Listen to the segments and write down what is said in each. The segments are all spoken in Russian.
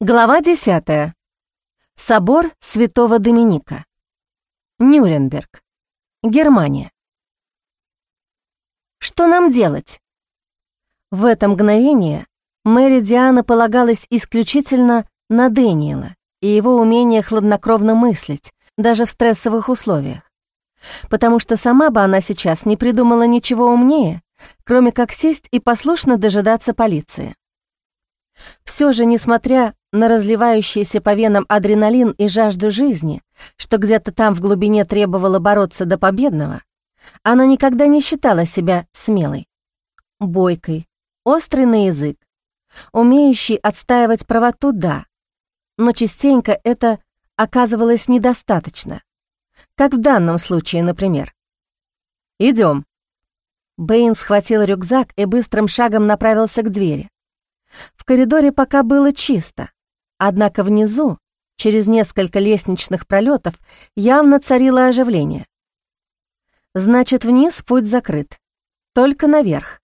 Глава 10. Собор Святого Доминика. Нюрнберг. Германия. Что нам делать? В это мгновение Мэри Диана полагалась исключительно на Дэниела и его умение хладнокровно мыслить, даже в стрессовых условиях. Потому что сама бы она сейчас не придумала ничего умнее, кроме как сесть и послушно дожидаться полиции. Все же, несмотря на разливающийся по венам адреналин и жажду жизни, что где-то там в глубине требовало бороться до победного, она никогда не считала себя смелой, бойкой, острый на язык, умеющей отстаивать правоту «да», но частенько это оказывалось недостаточно, как в данном случае, например. Идем. Бэйн схватил рюкзак и быстрым шагом направился к двери. В коридоре пока было чисто, однако внизу, через несколько лестничных пролетов, явно царило оживление. Значит, вниз путь закрыт. Только наверх.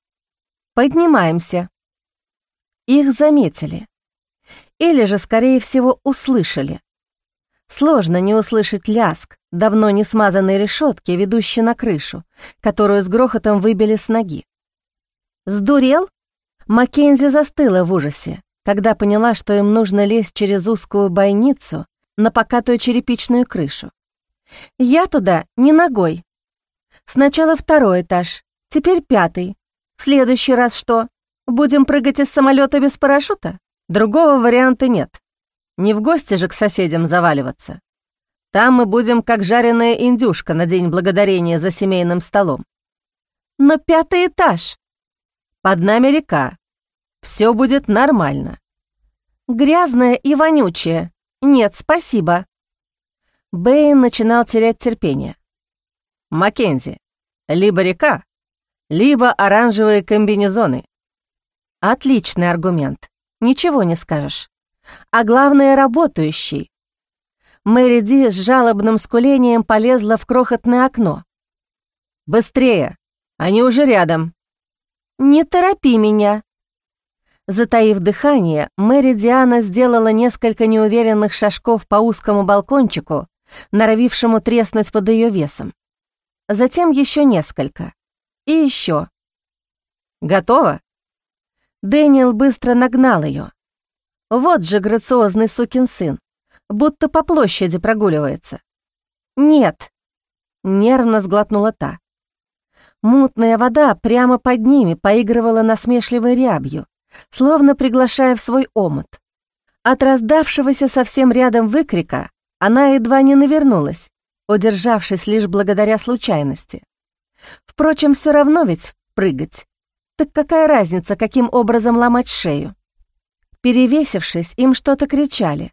Поднимаемся. Их заметили. Или же, скорее всего, услышали. Сложно не услышать ляск давно не смазанной решетки, ведущей на крышу, которую с грохотом выбили с ноги. «Сдурел?» Маккензи застыла в ужасе, когда поняла, что им нужно лезть через узкую бойницу на покатую черепичную крышу. «Я туда не ногой. Сначала второй этаж, теперь пятый. В следующий раз что? Будем прыгать из самолета без парашюта? Другого варианта нет. Не в гости же к соседям заваливаться. Там мы будем как жареная индюшка на День Благодарения за семейным столом. Но пятый этаж. Под нами река. Все будет нормально. Грязная и вонючая. Нет, спасибо. Бэйн начинал терять терпение. Маккензи, либо река, либо оранжевые комбинезоны. Отличный аргумент. Ничего не скажешь. А главное, работающий. Мэри Ди с жалобным скулением полезла в крохотное окно. «Быстрее! Они уже рядом!» «Не торопи меня!» Затаив дыхание, Мэри Диана сделала несколько неуверенных шажков по узкому балкончику, норовившему треснуть под ее весом. Затем еще несколько. И еще. «Готово?» Дэниел быстро нагнал ее. Вот же грациозный сукин сын, будто по площади прогуливается. «Нет», — нервно сглотнула та. Мутная вода прямо под ними поигрывала насмешливой рябью, словно приглашая в свой омут. От раздавшегося совсем рядом выкрика она едва не навернулась, удержавшись лишь благодаря случайности. Впрочем, все равно ведь прыгать. Так какая разница, каким образом ломать шею? Перевесившись, им что-то кричали.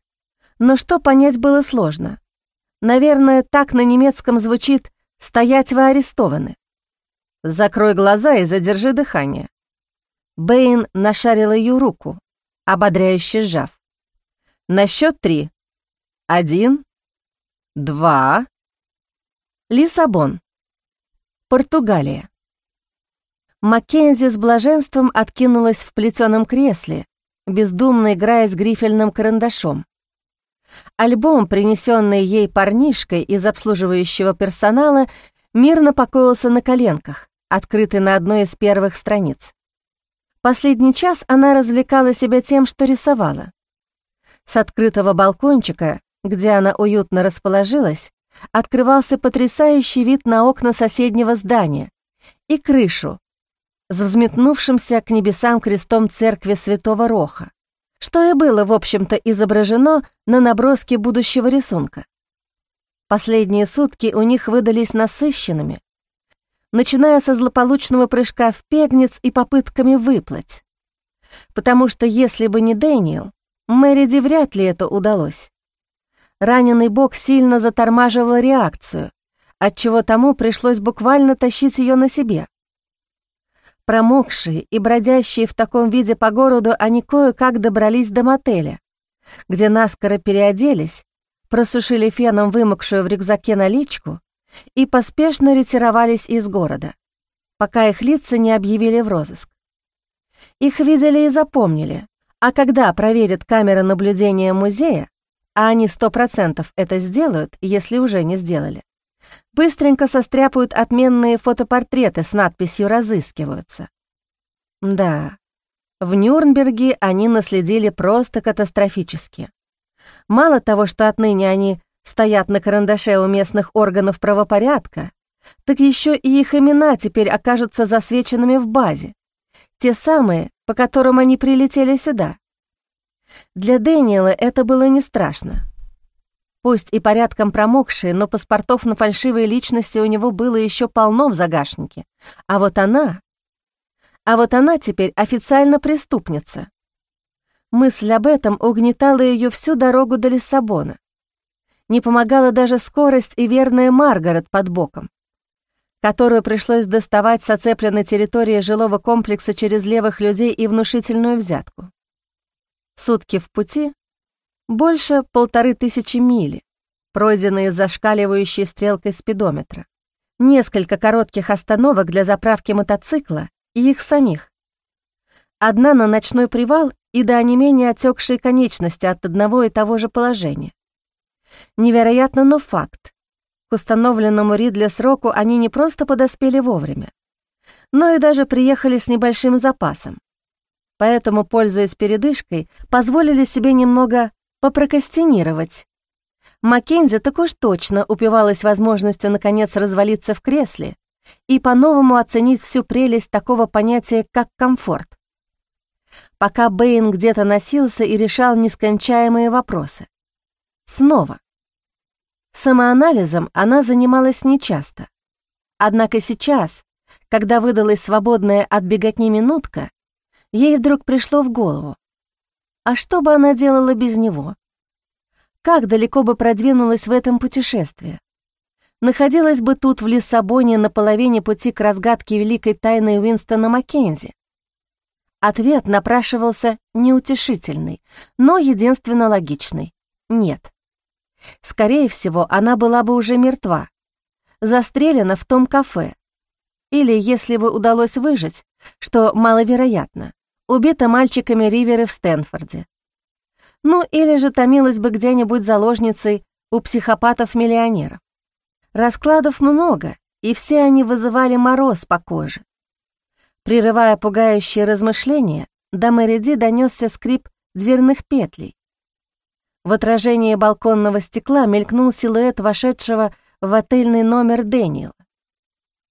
Но что понять было сложно. Наверное, так на немецком звучит «стоять вы арестованы». Закрой глаза и задержи дыхание. Бэйн нашарил ее руку, ободряюще сжав. На счет три. Один, два. Лиссабон. Португалия. Маккензи с блаженством откинулась в плетеном кресле, бездумно играя с грифельным карандашом. Альбом, принесенный ей парнишкой из обслуживающего персонала, мирно покоился на коленках открытый на одной из первых страниц. Последний час она развлекала себя тем, что рисовала. С открытого балкончика, где она уютно расположилась, открывался потрясающий вид на окна соседнего здания и крышу, с взметнувшимся к небесам крестом церкви Святого Роха, что и было, в общем-то, изображено на наброске будущего рисунка. Последние сутки у них выдались насыщенными, начиная со злополучного прыжка в пегнец и попытками выплыть. Потому что если бы не Дэниел, Мэриди вряд ли это удалось. Раненый бок сильно затормаживал реакцию, отчего тому пришлось буквально тащить ее на себе. Промокшие и бродящие в таком виде по городу, они кое-как добрались до мотеля, где наскоро переоделись, просушили феном вымокшую в рюкзаке наличку и поспешно ретировались из города, пока их лица не объявили в розыск. Их видели и запомнили, А когда проверят камеры наблюдения музея, а они сто процентов это сделают, если уже не сделали, быстренько состряпают отменные фотопортреты с надписью «Разыскиваются». Да, в Нюрнберге они наследили просто катастрофически. Мало того, что отныне они стоят на карандаше у местных органов правопорядка, так еще и их имена теперь окажутся засвеченными в базе. Те самые, по которым они прилетели сюда. Для Дэниела это было не страшно. Пусть и порядком промокшие, но паспортов на фальшивые личности у него было еще полно в загашнике. А вот она... А вот она теперь официально преступница. Мысль об этом угнетала ее всю дорогу до Лиссабона. Не помогала даже скорость и верная Маргарет под боком, которую пришлось доставать с оцепленной территории жилого комплекса через левых людей и внушительную взятку. Сутки в пути — больше полторы тысячи мили, пройденные зашкаливающей стрелкой спидометра. Несколько коротких остановок для заправки мотоцикла и их самих. Одна на ночной привал и до онемения отекшие конечности от одного и того же положения. Невероятно, но факт. К установленному Ридли сроку они не просто подоспели вовремя, но и даже приехали с небольшим запасом. Поэтому, пользуясь передышкой, позволили себе немного попрокастинировать. Маккензи так уж точно упивалась возможностью наконец развалиться в кресле и по-новому оценить всю прелесть такого понятия, как комфорт. Пока Бэйн где-то носился и решал нескончаемые вопросы. Снова. Самоанализом она занималась нечасто. Однако сейчас, когда выдалась свободная от беготни минутка, ей вдруг пришло в голову. А что бы она делала без него? Как далеко бы продвинулась в этом путешествии? находилась бы тут, в Лиссабоне, на половине пути к разгадке великой тайны Уинстона Маккензи? Ответ напрашивался неутешительный, но единственно логичный — нет. Скорее всего, она была бы уже мертва, застрелена в том кафе. Или, если бы удалось выжить, что маловероятно, убита мальчиками Риверы в Стэнфорде. Ну, или же томилась бы где-нибудь заложницей у психопатов-миллионеров. Раскладов много, и все они вызывали мороз по коже. Прерывая пугающие размышления, до Мэриди донесся скрип дверных петлей. В отражении балконного стекла мелькнул силуэт вошедшего в отельный номер Дэниела.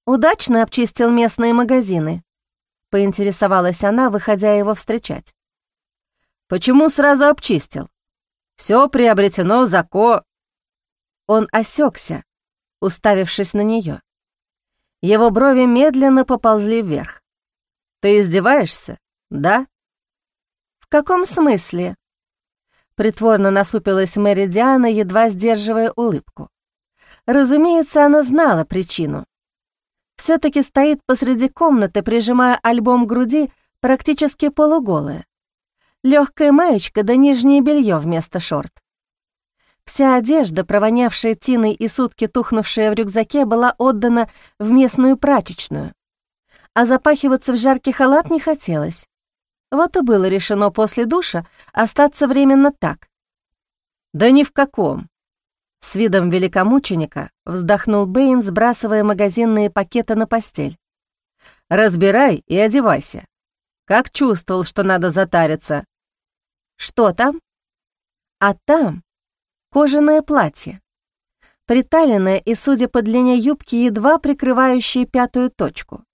«Удачно обчистил местные магазины», — поинтересовалась она, выходя его встречать. «Почему сразу обчистил? Все приобретено зако...» Он осекся, уставившись на нее. Его брови медленно поползли вверх. «Ты издеваешься, да?» «В каком смысле?» Притворно насупилась Мэри Диана, едва сдерживая улыбку. Разумеется, она знала причину. все таки стоит посреди комнаты, прижимая альбом к груди, практически полуголая. Легкая маечка да нижнее белье вместо шорт. Вся одежда, провонявшая тиной и сутки тухнувшая в рюкзаке, была отдана в местную прачечную. А запахиваться в жаркий халат не хотелось. Вот и было решено после душа остаться временно так. «Да ни в каком!» С видом великомученика вздохнул Бэйн, сбрасывая магазинные пакеты на постель. «Разбирай и одевайся. Как чувствовал, что надо затариться?» «Что там?» «А там кожаное платье, приталенное и, судя по длине юбки, едва прикрывающее пятую точку.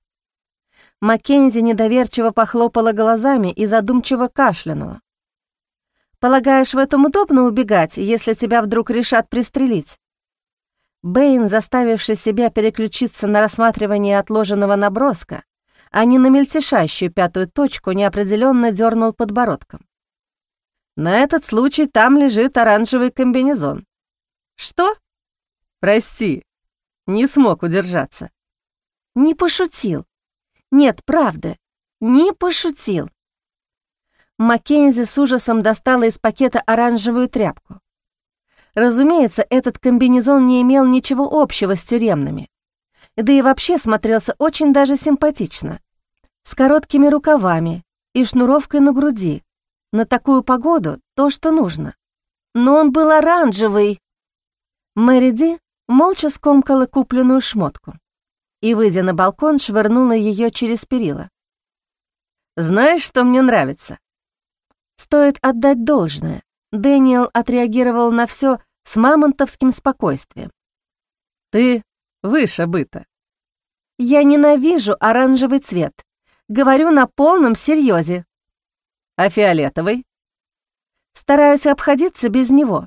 Маккензи недоверчиво похлопала глазами и задумчиво кашлянула. «Полагаешь, в этом удобно убегать, если тебя вдруг решат пристрелить?» Бэйн, заставивший себя переключиться на рассматривание отложенного наброска, а не на мельтешащую пятую точку, неопределенно дернул подбородком. На этот случай там лежит оранжевый комбинезон. Что? Прости, не смог удержаться. Не пошутил. Нет, правда, не пошутил. Маккензи с ужасом достала из пакета оранжевую тряпку. Разумеется, этот комбинезон не имел ничего общего с тюремными. Да и вообще смотрелся очень даже симпатично. С короткими рукавами и шнуровкой на груди, На такую погоду то, что нужно. Но он был оранжевый. Мэри Ди молча скомкала купленную шмотку и, выйдя на балкон, швырнула ее через перила. «Знаешь, что мне нравится?» Стоит отдать должное. Дэниел отреагировал на все с мамонтовским спокойствием. «Ты выше быта». «Я ненавижу оранжевый цвет. Говорю на полном серьезе. «А фиолетовый?» «Стараюсь обходиться без него».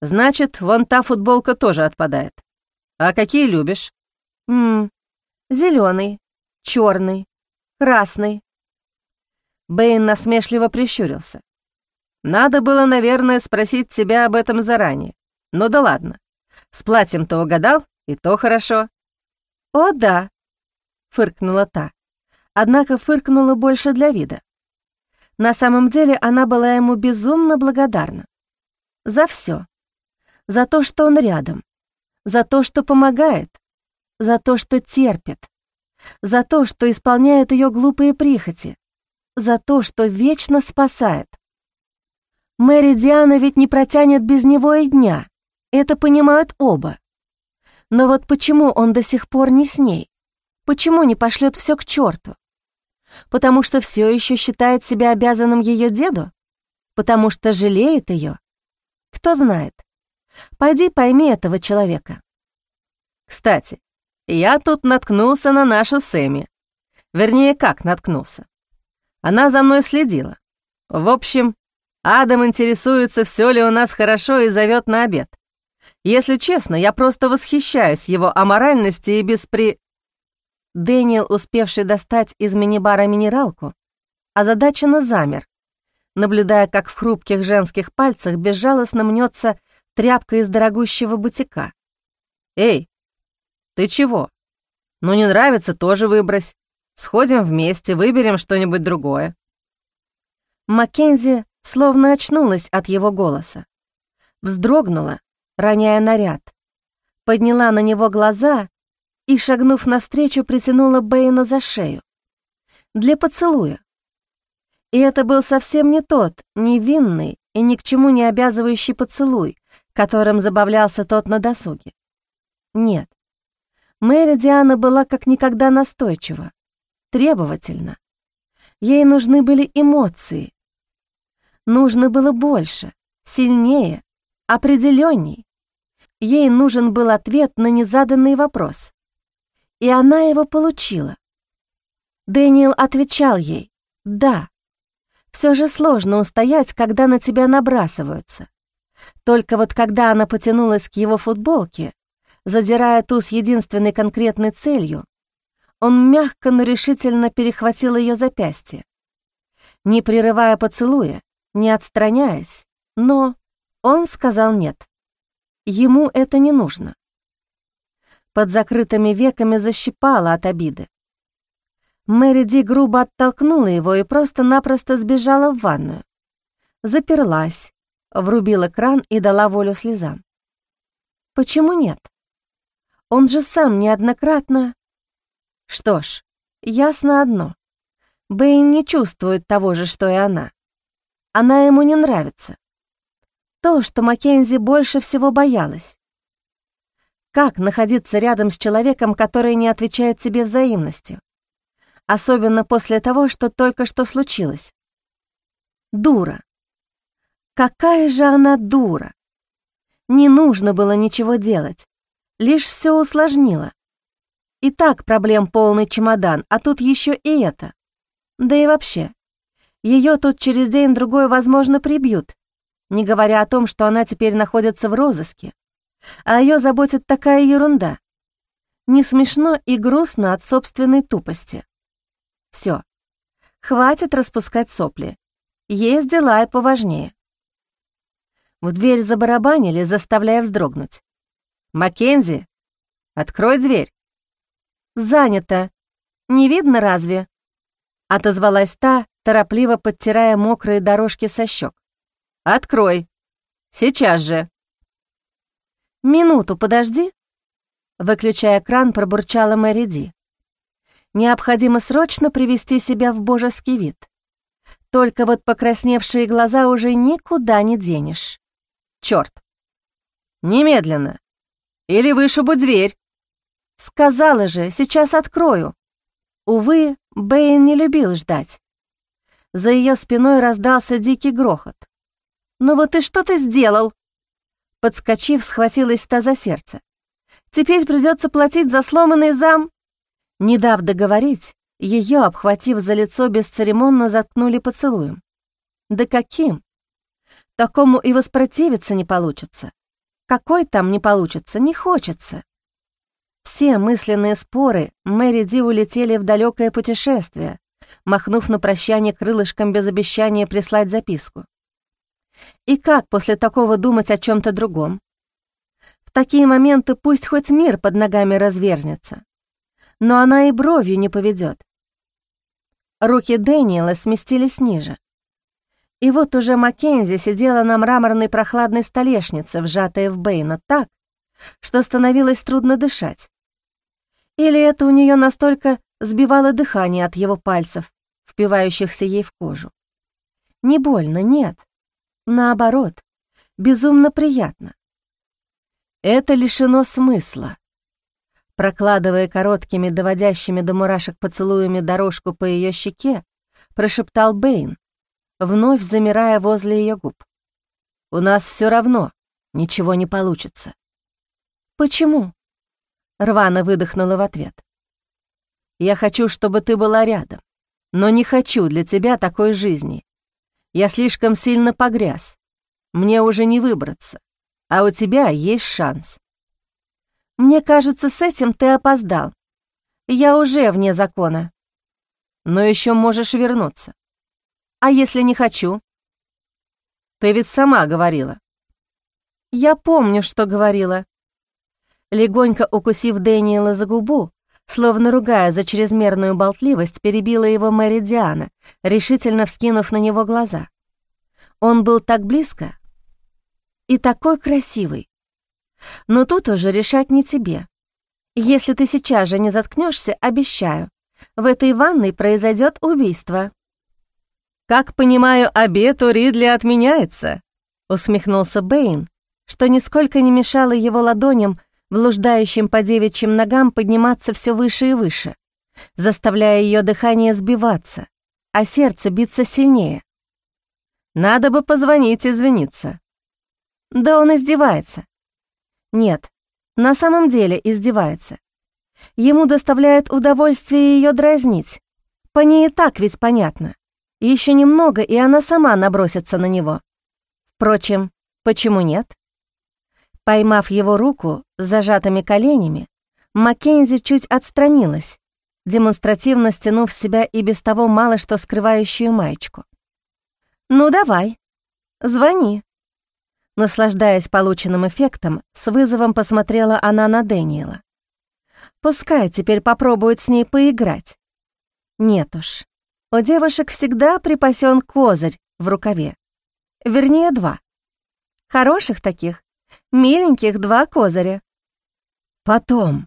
«Значит, вон та футболка тоже отпадает. А какие любишь?» «Ммм, зеленый, черный, красный». Бэйн насмешливо прищурился. «Надо было, наверное, спросить тебя об этом заранее. Ну да ладно. С платьем-то угадал, и то хорошо». «О, да», — фыркнула та. Однако фыркнула больше для вида. На самом деле она была ему безумно благодарна. За все. За то, что он рядом. За то, что помогает. За то, что терпит. За то, что исполняет ее глупые прихоти за то, что вечно спасает. Мэри Диана ведь не протянет без него и дня. Это понимают оба. Но вот почему он до сих пор не с ней? Почему не пошлет все к черту? Потому что все еще считает себя обязанным ее деду? Потому что жалеет ее? Кто знает. Пойди пойми этого человека. Кстати, я тут наткнулся на нашу Сэмми. Вернее, как наткнулся. Она за мной следила. В общем, Адам интересуется, все ли у нас хорошо и зовет на обед. Если честно, я просто восхищаюсь его аморальности и беспри... Дэниел, успевший достать из мини-бара минералку, озадаченно замер, наблюдая, как в хрупких женских пальцах безжалостно мнется тряпка из дорогущего бутика. «Эй, ты чего? Ну не нравится, тоже выбрось. Сходим вместе, выберем что-нибудь другое». Маккензи словно очнулась от его голоса. Вздрогнула, роняя наряд. Подняла на него глаза и, шагнув навстречу, притянула Бэйна за шею. Для поцелуя. И это был совсем не тот, невинный и ни к чему не обязывающий поцелуй, которым забавлялся тот на досуге. Нет. Мэри Диана была как никогда настойчива, требовательно. Ей нужны были эмоции. Нужно было больше, сильнее, определенней. Ей нужен был ответ на незаданный вопрос. И она его получила. Дэниел отвечал ей «да». Все же сложно устоять, когда на тебя набрасываются. Только вот когда она потянулась к его футболке, задирая ту с единственной конкретной целью, он мягко, но решительно перехватил ее запястье. Не прерывая поцелуя, не отстраняясь, но он сказал нет. Ему это не нужно. Под закрытыми веками защипала от обиды. Мэри Ди грубо оттолкнула его и просто-напросто сбежала в ванную. Заперлась, врубила кран и дала волю слезам. Почему нет? Он же сам неоднократно что ж, ясно одно. Бэйн не чувствует того же, что и она. Она ему не нравится. То, что Маккензи больше всего боялась. Как находиться рядом с человеком, который не отвечает себе взаимностью? Особенно после того, что только что случилось. Дура. Какая же она дура! Не нужно было ничего делать, лишь все усложнило. И так проблем полный чемодан, а тут еще и это. Да и вообще, ее тут через день-другой, возможно, прибьют, не говоря о том, что она теперь находится в розыске. А ее заботит такая ерунда. Не смешно и грустно от собственной тупости. Все, хватит распускать сопли. Есть дела и поважнее. В дверь забарабанили, заставляя вздрогнуть. «Маккензи, открой дверь!» «Занято. Не видно разве?» Отозвалась та, торопливо подтирая мокрые дорожки со щек. «Открой. Сейчас же». «Минуту подожди». Выключая кран, пробурчала Мэри Ди. «Необходимо срочно привести себя в божеский вид. Только вот покрасневшие глаза уже никуда не денешь. Черт! Немедленно! Или вышибу дверь!» Сказала же, сейчас открою. Увы, Бэйн не любил ждать. За ее спиной раздался дикий грохот. «Ну вот и что ты сделал?» Подскочив, схватилась та за сердце. «Теперь придется платить за сломанный зам...» Не дав договорить, ее, обхватив за лицо, бесцеремонно заткнули поцелуем. «Да каким?» Такому и воспротивиться не получится. Какой там не получится, не хочется. Все мысленные споры Мэри Ди улетели в далекое путешествие, махнув на прощание крылышком без обещания прислать записку. И как после такого думать о чем то другом? В такие моменты пусть хоть мир под ногами разверзнется, но она и бровью не поведет. Руки Дэниела сместились ниже. И вот уже Маккензи сидела на мраморной прохладной столешнице, вжатая в Бэйна так, что становилось трудно дышать. Или это у нее настолько сбивало дыхание от его пальцев, впивающихся ей в кожу. Не больно, нет. Наоборот, безумно приятно. Это лишено смысла. Прокладывая короткими, доводящими до мурашек поцелуями дорожку по ее щеке, прошептал Бэйн, вновь замирая возле ее губ. «У нас все равно ничего не получится». «Почему?» Рвано выдохнула в ответ. «Я хочу, чтобы ты была рядом, но не хочу для тебя такой жизни. Я слишком сильно погряз. Мне уже не выбраться, а у тебя есть шанс». «Мне кажется, с этим ты опоздал. Я уже вне закона». «Но еще можешь вернуться. А если не хочу?» «Ты ведь сама говорила». «Я помню, что говорила легонько укусив Дэниела за губу, словно ругая за чрезмерную болтливость, перебила его Мэри Диана, решительно вскинув на него глаза. Он был так близко и такой красивый. Но тут уже решать не тебе. Если ты сейчас же не заткнешься, обещаю, в этой ванной произойдет убийство. «Как понимаю, обед у Ридли отменяется», — усмехнулся Бэйн, что нисколько не мешало его ладоням блуждающим по девичьим ногам подниматься все выше и выше, заставляя ее дыхание сбиваться, а сердце биться сильнее. Надо бы позвонить извиниться. Да он издевается. Нет, на самом деле издевается. Ему доставляет удовольствие ее дразнить. По ней и так ведь понятно. Еще немного, и она сама набросится на него. Впрочем, почему нет? Поймав его руку с зажатыми коленями, Маккензи чуть отстранилась, демонстративно стянув с себя и без того мало что скрывающую маечку. «Ну давай, звони». Наслаждаясь полученным эффектом, с вызовом посмотрела она на Дэниела. «Пускай теперь попробует с ней поиграть». Нет уж, у девушек всегда припасен козырь в рукаве. Вернее, два. Хороших таких, Миленьких два козыря». «Потом»,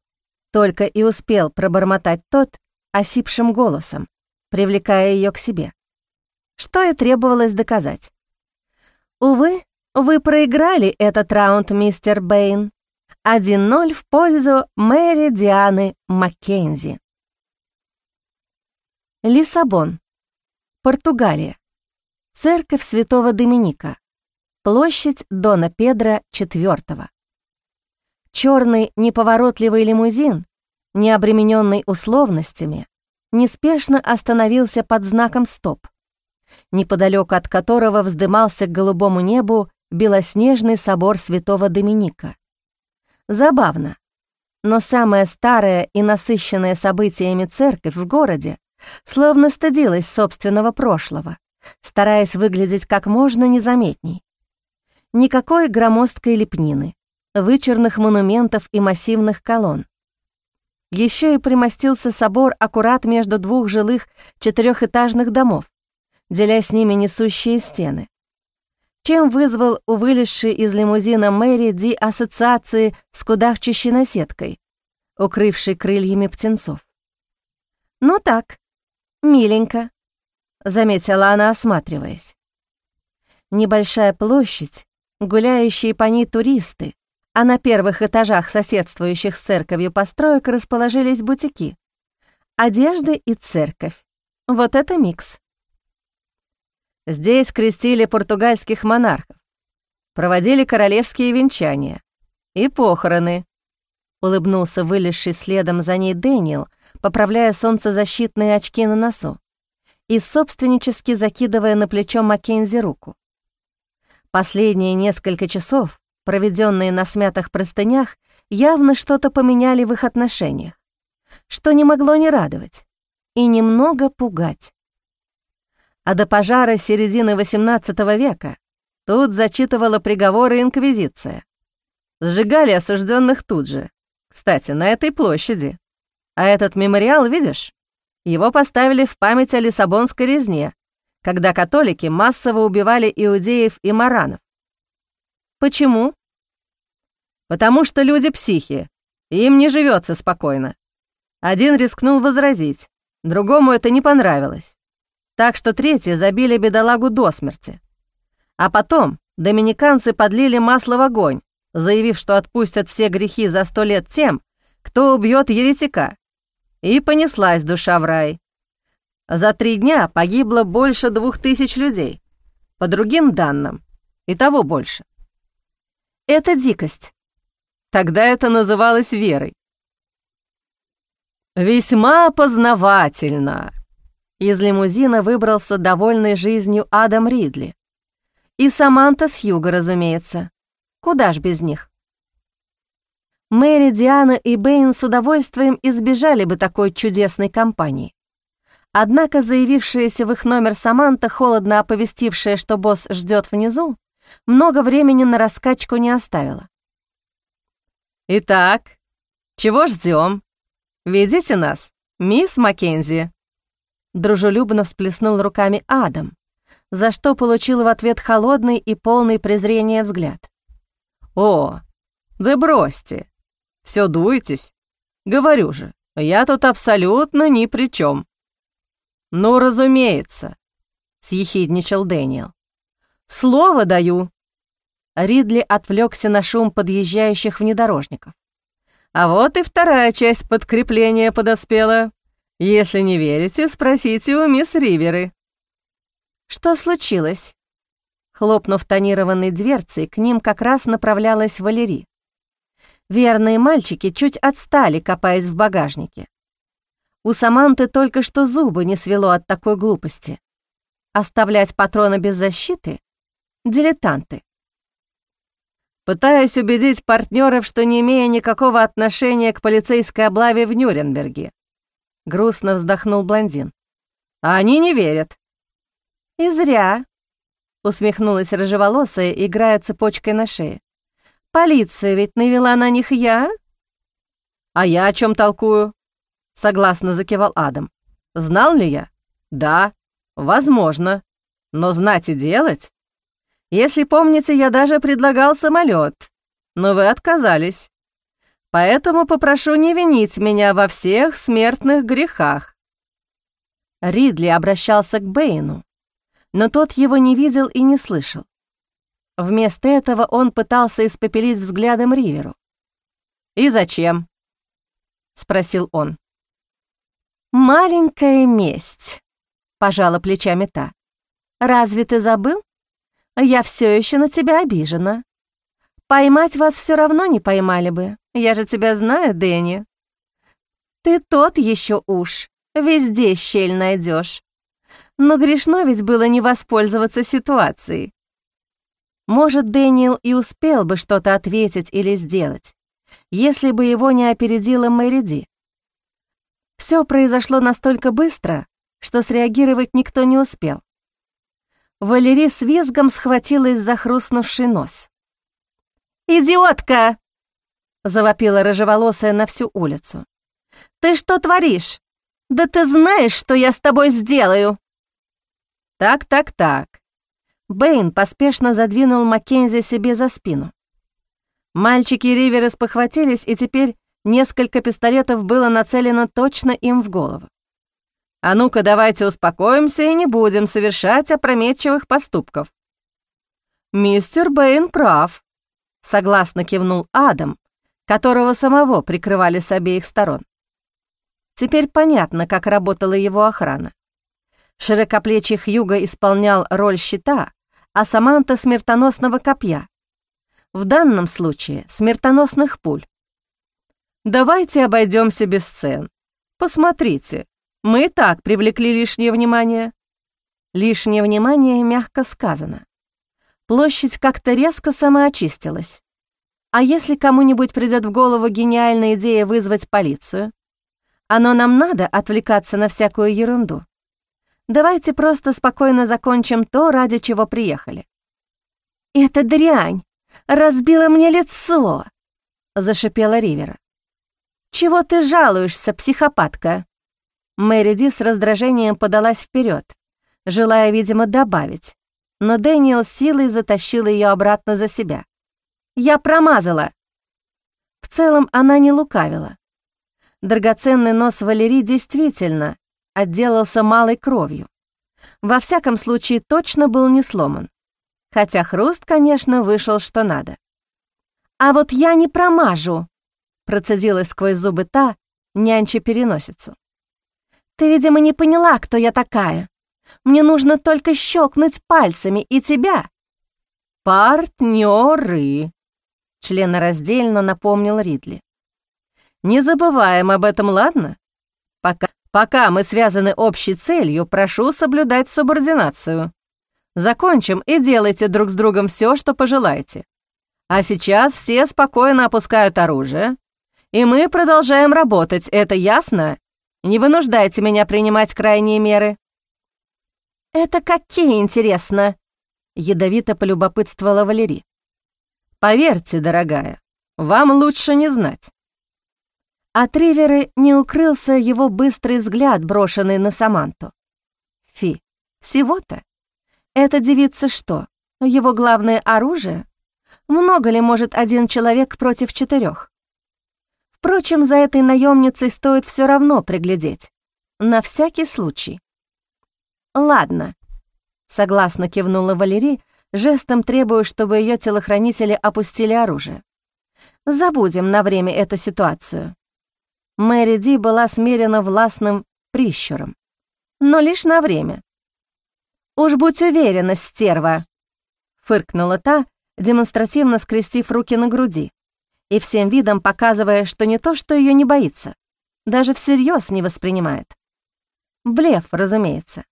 — только и успел пробормотать тот осипшим голосом, привлекая ее к себе. Что и требовалось доказать. «Увы, вы проиграли этот раунд, мистер Бэйн. 1-0 в пользу Мэри Дианы Маккензи». Лиссабон, Португалия. Церковь Святого Доминика. Площадь Дона Педро IV. Черный неповоротливый лимузин, не обремененный условностями, неспешно остановился под знаком «Стоп», неподалеку от которого вздымался к голубому небу белоснежный собор святого Доминика. Забавно, но самая старая и насыщенная событиями церковь в городе словно стыдилась собственного прошлого, стараясь выглядеть как можно незаметней. Никакой громоздкой лепнины, вычурных монументов и массивных колонн. Еще и примостился собор аккурат между двух жилых четырехэтажных домов, деля с ними несущие стены. Чем вызвал у вылезшей из лимузина Мэри Ди ассоциации с кудахчущей наседкой, укрывшей крыльями птенцов. «Ну так, миленько», заметила она, осматриваясь. Небольшая площадь, гуляющие по ней туристы, а на первых этажах соседствующих с церковью построек расположились бутики. Одежды и церковь. Вот это микс. Здесь крестили португальских монархов, проводили королевские венчания и похороны. Улыбнулся вылезший следом за ней Дэниел, поправляя солнцезащитные очки на носу и собственнически закидывая на плечо Маккензи руку. Последние несколько часов проведенные на смятых простынях, явно что-то поменяли в их отношениях, что не могло не радовать и немного пугать. А до пожара середины XVIII века тут зачитывала приговоры Инквизиция. Сжигали осужденных тут же, кстати, на этой площади. А этот мемориал, видишь, его поставили в память о Лиссабонской резне, когда католики массово убивали иудеев и маранов. Почему? Потому что люди психи, им не живется спокойно. Один рискнул возразить, другому это не понравилось. Так что третьи забили бедолагу до смерти. А потом доминиканцы подлили масло в огонь, заявив, что отпустят все грехи за сто лет тем, кто убьет еретика. И понеслась душа в рай. За три дня погибло больше двух тысяч людей. По другим данным, и того больше. Это дикость. Тогда это называлось верой. Весьма познавательно. Из лимузина выбрался довольный жизнью Адам Ридли. И Саманта с Хьюго, разумеется. Куда ж без них? Мэри, Диана и Бэйн с удовольствием избежали бы такой чудесной компании. Однако заявившаяся в их номер Саманта, холодно оповестившая, что босс ждет внизу, много времени на раскачку не оставила. «Итак, чего ждем? Ведите нас, мисс Маккензи!» Дружелюбно всплеснул руками Адам, за что получил в ответ холодный и полный презрения взгляд. «О, да бросьте! Все дуетесь? Говорю же, я тут абсолютно ни при чем. «Ну, разумеется», — съехидничал Дэниел. «Слово даю». Ридли отвлекся на шум подъезжающих внедорожников. «А вот и вторая часть подкрепления подоспела. Если не верите, спросите у мисс Риверы». «Что случилось?» Хлопнув тонированной дверцей, к ним как раз направлялась Валерий. Верные мальчики чуть отстали, копаясь в багажнике. У Саманты только что зубы не свело от такой глупости. Оставлять патрона без защиты — дилетанты. Пытаюсь убедить партнеров, что не имея никакого отношения к полицейской облаве в Нюрнберге. Грустно вздохнул блондин. А они не верят. И зря, усмехнулась рыжеволосая, играя цепочкой на шее. Полиция ведь навела на них я. А я о чем толкую? — согласно закивал Адам. «Знал ли я? Да, возможно. Но знать и делать? Если помните, я даже предлагал самолет, но вы отказались. Поэтому попрошу не винить меня во всех смертных грехах». Ридли обращался к Бэйну, но тот его не видел и не слышал. Вместо этого он пытался испепелить взглядом Риверу. «И зачем?» — спросил он. «Маленькая месть», — пожала плечами та. «Разве ты забыл? Я все еще на тебя обижена. Поймать вас все равно не поймали бы. Я же тебя знаю, Дэнни. Ты тот еще уж, везде щель найдешь. Но грешно ведь было не воспользоваться ситуацией. Может, Дэниел и успел бы что-то ответить или сделать, если бы его не опередила Мэри Ди. Все произошло настолько быстро, что среагировать никто не успел. Валерий с визгом схватилась за хрустнувший нос. «Идиотка!» — завопила рыжеволосая на всю улицу. «Ты что творишь? Да ты знаешь, что я с тобой сделаю!» «Так, так, так». Бэйн поспешно задвинул Маккензи себе за спину. Мальчики Риверы спохватились и теперь Несколько пистолетов было нацелено точно им в голову. А ну-ка, давайте успокоимся и не будем совершать опрометчивых поступков». «Мистер Бэйн прав», — согласно кивнул Адам, которого самого прикрывали с обеих сторон. Теперь понятно, как работала его охрана. Широкоплечий Хьюго исполнял роль щита, а Саманта — смертоносного копья. В данном случае — смертоносных пуль. «Давайте обойдемся без сцен. Посмотрите, мы и так привлекли лишнее внимание». Лишнее внимание мягко сказано. Площадь как-то резко самоочистилась. А если кому-нибудь придет в голову гениальная идея вызвать полицию? Оно нам надо отвлекаться на всякую ерунду. Давайте просто спокойно закончим то, ради чего приехали. «Эта дрянь разбила мне лицо!» — зашипела Ривера. «Чего ты жалуешься, психопатка?» Мэри Ди с раздражением подалась вперед, желая, видимо, добавить, но Дэниел силой затащил ее обратно за себя. Я промазала!» В целом она не лукавила. Драгоценный нос Валерии действительно отделался малой кровью. Во всяком случае, точно был не сломан. Хотя хруст, конечно, вышел что надо. «А вот я не промажу!» процедила сквозь зубы та, нянча переносицу. «Ты, видимо, не поняла, кто я такая. Мне нужно только щелкнуть пальцами, и тебя...» «Партнеры!» членораздельно напомнил Ридли. «Не забываем об этом, ладно? Пока, мы связаны общей целью, прошу соблюдать субординацию. Закончим и делайте друг с другом все, что пожелаете. А сейчас все спокойно опускают оружие, и мы продолжаем работать, это ясно? Не вынуждайте меня принимать крайние меры». «Это какие, интересно?» — ядовито полюбопытствовала Валерий. Поверьте, дорогая, вам лучше не знать». От Риверы не укрылся его быстрый взгляд, брошенный на Саманту. Фи, всего-то? Эта девица что, его главное оружие? Много ли может один человек против четырех? Впрочем, за этой наемницей стоит все равно приглядеть. На всякий случай. «Ладно», — согласно кивнула Валерий, жестом требуя, чтобы ее телохранители опустили оружие. Забудем на время эту ситуацию. Мэри Ди была смерена властным прищуром. Но лишь на время. «Уж будь уверена, стерва!» — фыркнула та, демонстративно скрестив руки на груди и всем видом показывая, что не то, что ее не боится, даже всерьез не воспринимает. Блеф, разумеется.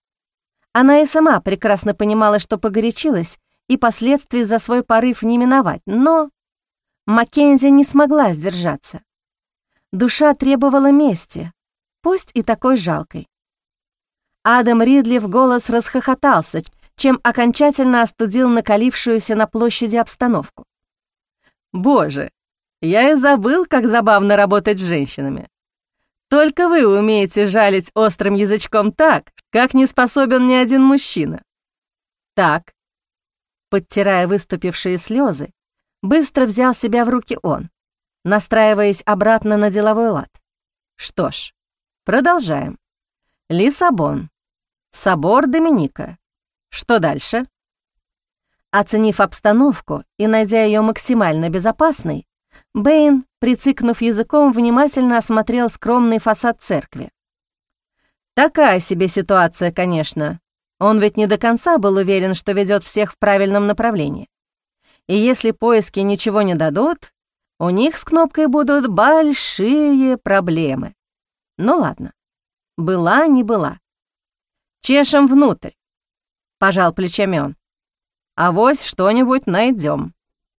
Она и сама прекрасно понимала, что погорячилась и последствий за свой порыв не миновать, но Маккензи не смогла сдержаться. Душа требовала мести, пусть и такой жалкой. Адам Ридли в голос расхохотался, чем окончательно остудил накалившуюся на площади обстановку. «Боже, я и забыл, как забавно работать с женщинами. Только вы умеете жалить острым язычком так, как не способен ни один мужчина. Так, Подтирая выступившие слезы, быстро взял себя в руки он, настраиваясь обратно на деловой лад. Что ж, продолжаем. Лиссабон. Собор Доминика. Что дальше? Оценив обстановку и найдя ее максимально безопасной, Бэйн, прицикнув языком, внимательно осмотрел скромный фасад церкви. Такая себе ситуация, конечно, он ведь не до конца был уверен, что ведет всех в правильном направлении. И если поиски ничего не дадут, у них с кнопкой будут большие проблемы. Ну ладно, была не была. Чешем внутрь, пожал плечами он. Авось что-нибудь найдем.